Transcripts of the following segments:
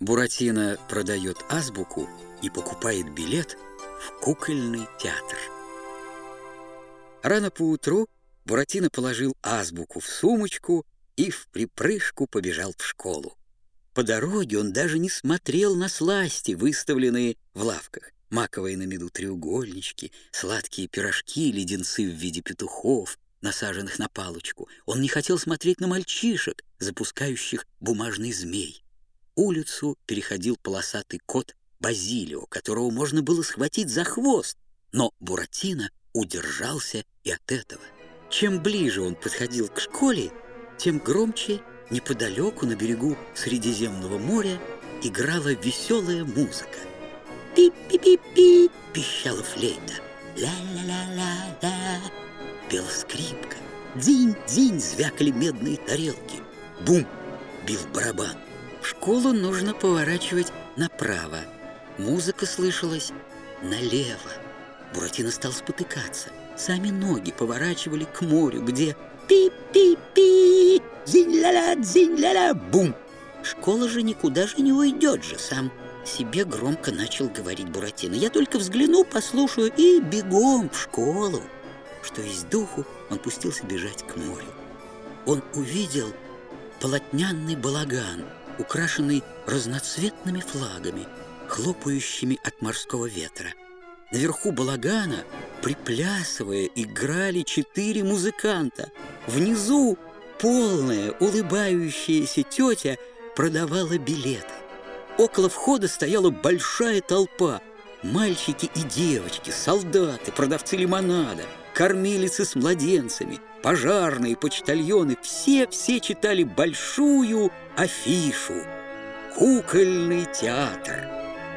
Буратино продает азбуку и покупает билет в кукольный театр. Рано поутру Буратино положил азбуку в сумочку и в припрыжку побежал в школу. По дороге он даже не смотрел на сласти, выставленные в лавках. Маковые на меду треугольнички, сладкие пирожки, леденцы в виде петухов, насаженных на палочку. Он не хотел смотреть на мальчишек, запускающих бумажный змей. Улицу переходил полосатый кот Базилио, которого можно было схватить за хвост, но Буратино удержался и от этого. Чем ближе он подходил к школе, тем громче неподалеку на берегу Средиземного моря играла веселая музыка. «Пи-пи-пи-пи!» — пищала флейта. «Ля-ля-ля-ля-ля!» — пела скрипка. «Дзинь-дзинь!» — звякали медные тарелки. «Бум!» — бил барабан. Школу нужно поворачивать направо. Музыка слышалась налево. Буратино стал спотыкаться. Сами ноги поворачивали к морю, где пи-пи-пи, дзинь-ля-ля, дзинь-ля-ля, бум. Школа же никуда же не уйдет же сам. Себе громко начал говорить Буратино. Я только взгляну, послушаю и бегом в школу. Что из духу он пустился бежать к морю. Он увидел полотнянный балаган, украшенный разноцветными флагами, хлопающими от морского ветра. Наверху балагана, приплясывая, играли четыре музыканта. Внизу полная, улыбающаяся тетя продавала билеты. Около входа стояла большая толпа. Мальчики и девочки, солдаты, продавцы лимонада, кормилицы с младенцами, пожарные, почтальоны. Все-все читали большую афишу. Кукольный театр.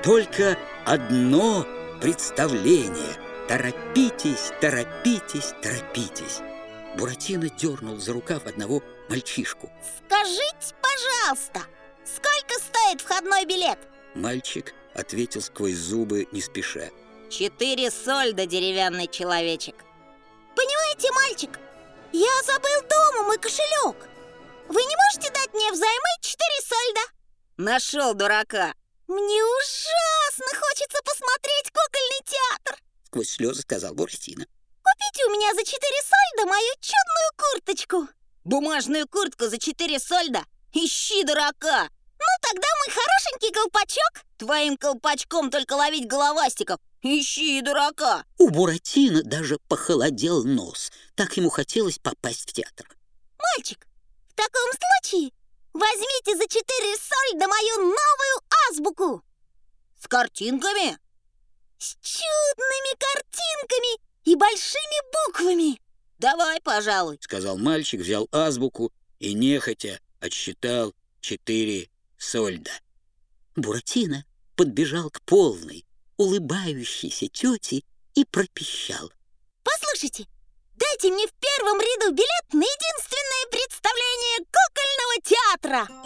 Только одно представление. Торопитесь, торопитесь, торопитесь. Буратино дернул за рукав одного мальчишку. Скажите, пожалуйста, сколько стоит входной билет? Мальчик ответил сквозь зубы, не спеша. Четыре сольда, деревянный человечек. Понимаете, мальчик, я забыл дома мой кошелек. Вы не можете дать мне взаймы четыре сольда? Нашел дурака. Мне ужасно хочется посмотреть кукольный театр. Сквозь слезы сказал Буратино. Купите у меня за четыре сольда мою чудную курточку. Бумажную куртку за четыре сольда? Ищи дурака. Ну, тогда мой хорошенький колпачок. Твоим колпачком только ловить головастиков. Ищи дурака. У Буратино даже похолодел нос. Так ему хотелось попасть в театр. Мальчик, в таком случае возьмите за четыре сольда мою новую азбуку. С картинками? С чудными картинками и большими буквами. Давай, пожалуй. Сказал мальчик, взял азбуку и нехотя отсчитал четыре сольда. Буратино подбежал к полной, улыбающейся тете и пропищал. Послушайте, дайте мне в первом ряду билет на единственное представление кукольного театра.